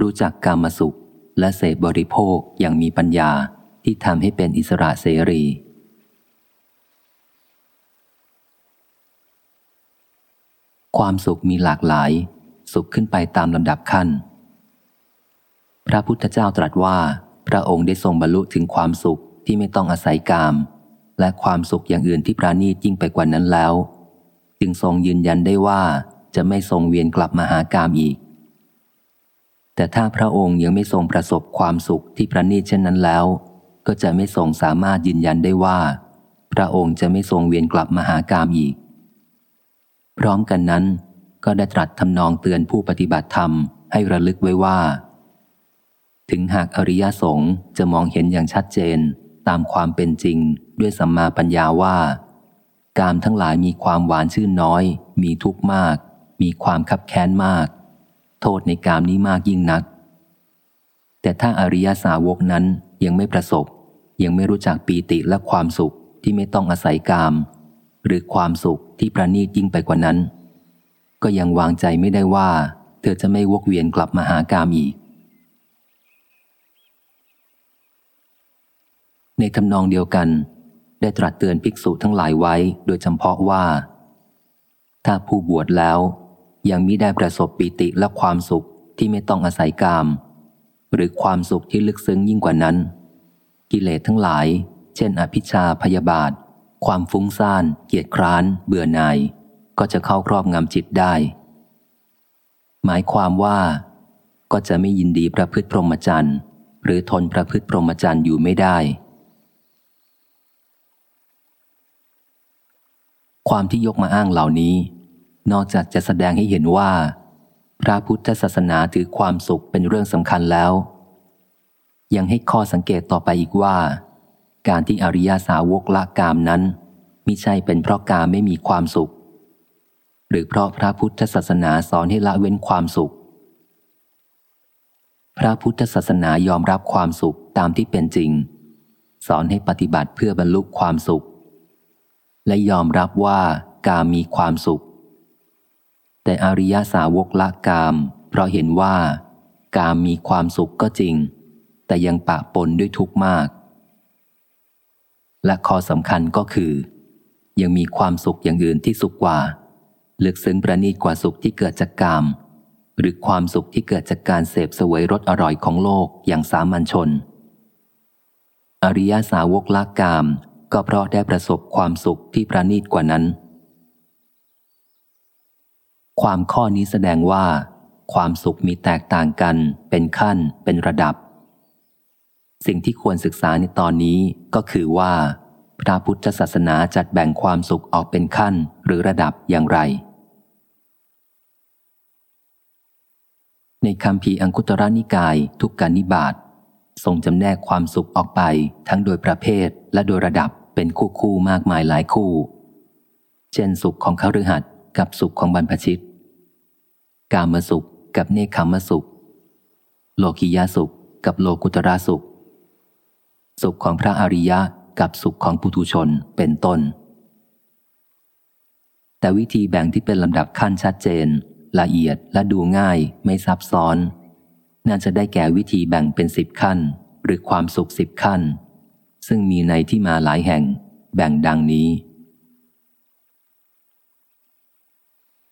รู้จักกรรมสุข และเสพบริโภคอย่างมีปัญญาที่ทำให้เป็นอิสระเสรี ความสุขมีหลากหลาย สุขขึ้นไปตามลำดับขั้น พระพุทธเจ้าตรัสว่า พระองค์ได้ทรงบรรลุถึงความสุขที่ไม่ต้องอาศัยกาม และความสุขอย่างอื่นที่ปราณีตยิ่งไปกว่านั้นแล้ว จึงทรงยืนยันได้ว่าจะไม่ทรงเวียนกลับมาหากามอีก แต่ถ้าพระองค์ยังไม่ทรงประสบความสุขที่ประณีตเช่นนั้นแล้ว ก็จะไม่ทรงสามารถยืนยันได้ว่า พระองค์จะไม่ทรงเวียนกลับมาหากามอีก พร้อมกันนั้น ก็ได้ตรัสทำนองเตือนผู้ปฏิบัติธรรมให้ระลึกไว้ว่า ถึงหากอริยสงฆ์จะมองเห็นอย่างชัดเจนตามความเป็นจริงด้วยสัมมาปัญญาว่า กามทั้งหลายมีความหวานชื่นน้อย มีทุกข์มาก มีความคับแค้นมาก โทษในกามนี้มากยิ่งนัก แต่ถ้าอริยสาวกนั้นยังไม่ประสบ ยังไม่รู้จักปีติและความสุขที่ไม่ต้องอาศัยกาม หรือความสุขที่ประณีตยิ่งไปกว่านั้น ก็ยังวางใจไม่ได้ว่า เธอจะไม่วกเวียนกลับมาหากามอีก ในทำนองเดียวกัน ได้ตรัสเตือนภิกษุทั้งหลายไว้โดยเฉพาะว่า ถ้าผู้บวชแล้ว ยังมิได้ประสบปิติและความสุขที่ไม่ต้องอาศัยกาม หรือความสุขที่ลึกซึ้งยิ่งกว่านั้น กิเลสทั้งหลาย เช่น อภิชาพยาบาท ความฟุ้งซ่าน เกียจคร้าน เบื่อหน่าย ก็จะเข้าครอบงำจิตได้ หมายความว่า ก็จะไม่ยินดีประพฤติพรหมจรรย์หรือทนประพฤติพรหมจรรย์อยู่ไม่ได้ ความที่ยกมาอ้างเหล่านี้ นอกจากจะแสดงให้เห็นว่า พระพุทธศาสนาถือความสุขเป็นเรื่องสำคัญแล้ว ยังให้ข้อสังเกตต่อไปอีกว่า การที่อริยาสาวกละกามนั้นมิใช่เป็นเพราะกามไม่มีความสุข หรือเพราะพระพุทธศาสนาสอนให้ละเว้นความสุข พระพุทธศาสนายอมรับความสุขตามที่เป็นจริง สอนให้ปฏิบัติเพื่อบรรลุความสุข และยอมรับว่ากามมีความสุข แต่อริยสาวกละกาม เพราะเห็นว่า กามมีความสุขก็จริง แต่ยังปะปนด้วยทุกข์มาก และข้อสำคัญก็คือ ยังมีความสุขอย่างอื่นที่สุขกว่าลึกซึ้งประณีตกว่าสุขที่เกิดจากกาม หรือความสุขที่เกิดจากการเสพสวยรสอร่อยของโลกอย่างสามัญชน อริยสาวกละกาม ก็เพราะได้ประสบความสุขที่ประณีตกว่านั้น ความข้อนี้แสดงว่า ความสุขมีแตกต่างกัน เป็นขั้น เป็นระดับ สิ่งที่ควรศึกษาในตอนนี้ก็คือว่า พระพุทธศาสนาจัดแบ่งความสุขออกเป็นขั้นหรือระดับอย่างไร ในคำพีอังคุตระนิกายทุกการนิบาตทรงจำแนกความสุขออกไปทั้งโดยประเภทและโดยระดับเป็นคู่คู่มากมายหลายคู่ เช่นสุขของขรือหัดกับสุขของบรรพชิต กามสุข กับเนคขมสุข โลกิยาสุข กับโลกุตระสุข สุขของพระอริยะกับสุขของปุถุชนเป็นต้น แต่วิธีแบ่งที่เป็นลำดับขั้นชัดเจน ละเอียดและดูง่ายไม่ซับซ้อน น่าจะได้แก่วิธีแบ่งเป็นสิบขั้น หรือความสุขสิบขั้น ซึ่งมีในที่มาหลายแห่ง แบ่งดังนี้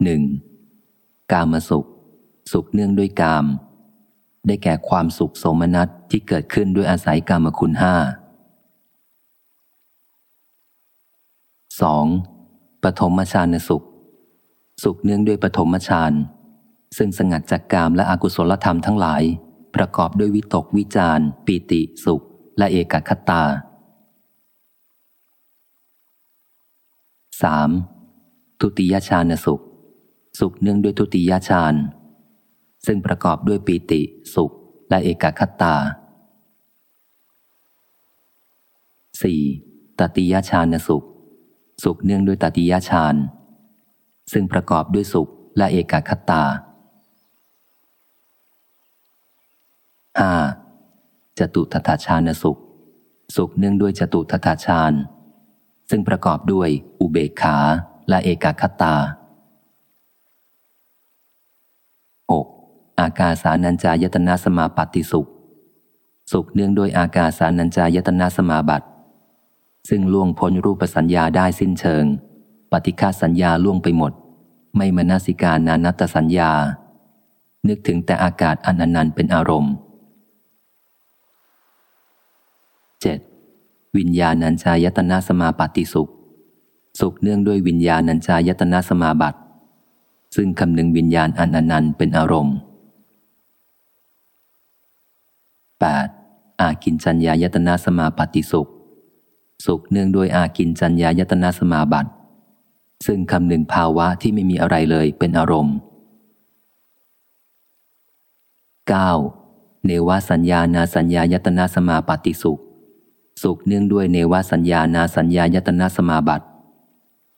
หนึ่ง กามสุข สุขเนื่องด้วยกาม ได้แก่ความสุขสมนัตที่เกิดขึ้นด้วยอาศัยกามคุณห้าสองปฐมฌานสุข สุขเนื่องด้วยปฐมฌานซึ่งสงัดจากกามและอกุศลธรรมทั้งหลาย ประกอบด้วยวิตกวิจารปีติสุข และเอกคตา 3. ทุติยฌานสุข สุขเนื่องด้วยทุติยฌาน ซึ่งประกอบด้วยปีติ สุข และเอกคตา 4. ตติยฌานสุข สุขเนื่องด้วยตติยฌาน ซึ่งประกอบด้วยสุขและเอกคตา 5. จตุทัตฌานสุข สุขเนื่องด้วยจตุทัตฌาน ซึ่งประกอบด้วยอุเบกขาและเอกคตา 6. อากาสานัญจายตนะสมาปฏิสุข สุขเนื่องด้วยอากาสานัญจายตนะสมาบัติ ซึ่งล่วงพ้นรูปสัญญาได้สิ้นเชิง ปฏิฆาสัญญาล่วงไปหมด ไม่มนสิกานานัตสัญญา นึกถึงแต่อากาศอันอนันต์เป็นอารมณ์ 7. วิญญาณัญจายตนะสมาปฏิสุข สุขเนื่องด้วยวิญญาณัญจายตนะสมาบัติ ซึ่งคำนึงวิญญาณอันอนันต์เป็นอารมณ์ 8. อากินจัญญายตนะสมาปฏิสุข สุขเนื่องด้วยอากินจัญญายตนะสมาบัติ ซึ่งคำหนึ่งภาวะที่ไม่มีอะไรเลยเป็นอารมณ์ 9. เนวสัญญานาสัญญายตนะสมาปฏิสุข สุขเนื่องด้วยเนวสัญญานาสัญญายตนะสมาบัติ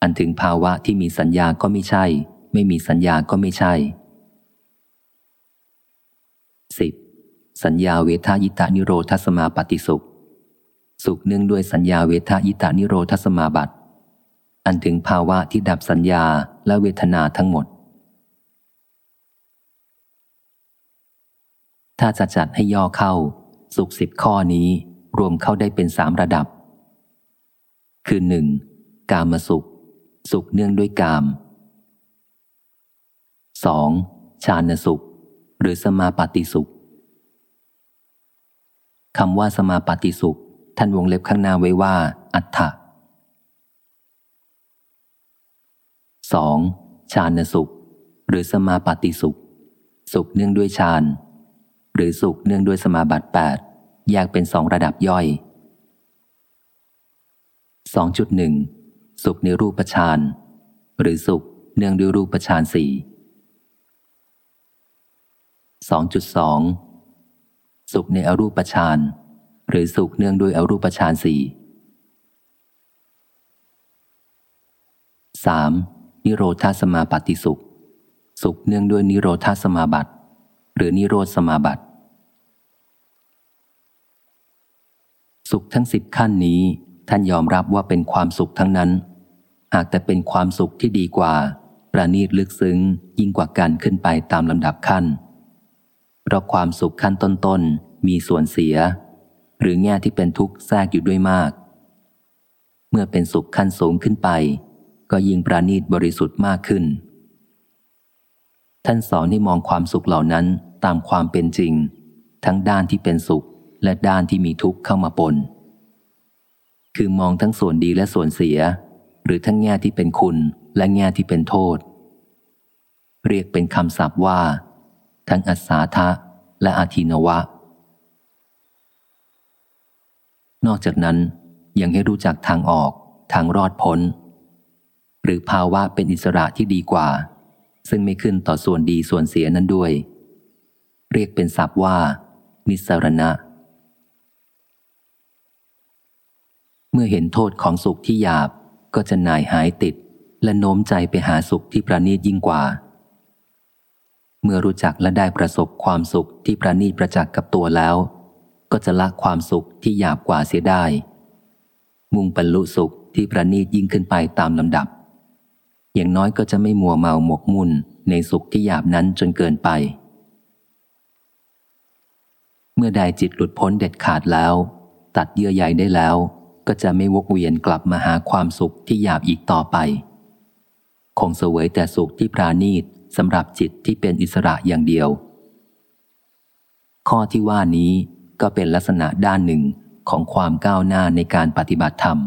อันถึงภาวะที่มีสัญญาก็ไม่ใช่ ไม่มีสัญญาก็ไม่ใช่ 10. สัญญาเวทายตานิโรธสมาปฏิสุข สุขเนื่องด้วยสัญญาเวทายตานิโรธสมาบัติ อันถึงภาวะที่ดับสัญญาและเวทนาทั้งหมด ถ้าจะจัดให้ย่อเข้า สุขสิบข้อนี้รวมเข้าได้เป็นสามระดับ คือหนึ่งกามสุข สุขเนื่องด้วยกาม 2. ชาณสุข หรือสมาปฏิสุขคำว่าสมาปฏิสุข ท่านวงเล็บข้างหน้าไว้ว่า อัฏฐะ 2. ชาณสุข หรือสมาปฏิสุข สุขเนื่องด้วยฌาน หรือสุขเนื่องด้วยสมาบัติ8แยกเป็นสองระดับย่อย 2.1 สุขในรูปฌานหรือสุขเนื่องด้วยรูปฌานสี่ 2.2 สุขในอรูปฌานหรือสุขเนื่องด้วยอรูปฌานสี่ 3. นิโรธาสมาปฏิสุข สุขเนื่องด้วยนิโรธาสมาบัติ หรือนิโรธสมาบัติ สุขทั้งสิบขั้นนี้ท่านยอมรับว่าเป็นความสุขทั้งนั้น หากแต่เป็นความสุขที่ดีกว่า ประณีตลึกซึ้งยิ่งกว่าการขึ้นไปตามลำดับขั้น ราะความสุขขั้นต้นๆ มีส่วนเสีย หรือแง่ที่เป็นทุกข์แทรกอยู่ด้วยมาก เมื่อเป็นสุขขั้นสูงขึ้นไป ก็ยิ่งประณีตบริสุทธิ์มากขึ้น ท่านสอนให้มองความสุขเหล่านั้นตามความเป็นจริง ทั้งด้านที่เป็นสุขและด้านที่มีทุกข์เข้ามาปน คือมองทั้งส่วนดีและส่วนเสีย หรือทั้งแง่ที่เป็นคุณและแง่ที่เป็นโทษ เรียกเป็นคำศัพท์ว่า ทั้งอัศาทะและอาทินวะ นอกจากนั้นยังให้รู้จักทางออกทางรอดพ้น หรือภาวะเป็นอิสระที่ดีกว่า ซึ่งไม่ขึ้นต่อส่วนดีส่วนเสียนั้นด้วย เรียกเป็นศัพท์ว่า นิสรณะ เมื่อเห็นโทษของสุขที่หยาบก็จะนายหายติดและโน้มใจไปหาสุขที่ประณีตยิ่งกว่า เมื่อรู้จักและได้ประสบความสุขที่ประณีตประจักษ์กับตัวแล้ว ก็จะละความสุขที่หยาบกว่าเสียได้ มุ่งบรรลุสุขที่ประณีตยิ่งขึ้นไปตามลำดับ อย่างน้อยก็จะไม่มัวเมาหมกมุ่นในสุขที่หยาบนั้นจนเกินไป เมื่อใดจิตหลุดพ้นเด็ดขาดแล้ว ตัดเยื่อใยได้แล้ว ก็จะไม่วกเวียนกลับมาหาความสุขที่หยาบอีกต่อไป คงเสวยแต่สุขที่ปราณีต สำหรับจิตที่เป็นอิสระอย่างเดียว ข้อที่ว่านี้ก็เป็นลักษณะด้านหนึ่งของความก้าวหน้าในการปฏิบัติธรรม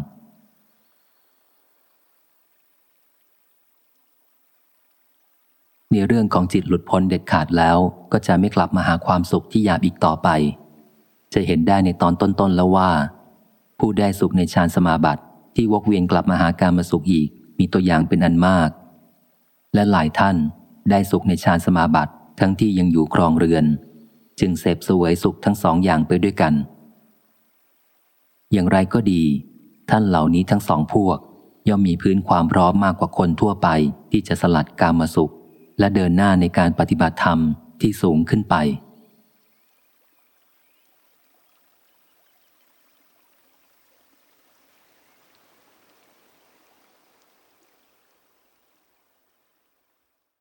ในเรื่องของจิตหลุดพ้นเด็ดขาดแล้วก็จะไม่กลับมาหาความสุขที่หยาบอีกต่อไป จะเห็นได้ในตอนต้นๆแล้วว่า ผู้ได้สุขในฌานสมาบัติที่วกเวียนกลับมาหาการมาสุขอีกมีตัวอย่างเป็นอันมาก และหลายท่าน ได้สุขในฌานสมาบัติทั้งที่ยังอยู่ครองเรือน จึงเสพสวยสุขทั้งสองอย่างไปด้วยกัน อย่างไรก็ดี ท่านเหล่านี้ทั้งสองพวก ย่อมมีพื้นความพร้อมมากกว่าคนทั่วไปที่จะสลัดกามาสุข และเดินหน้าในการปฏิบัติธรรมที่สูงขึ้นไป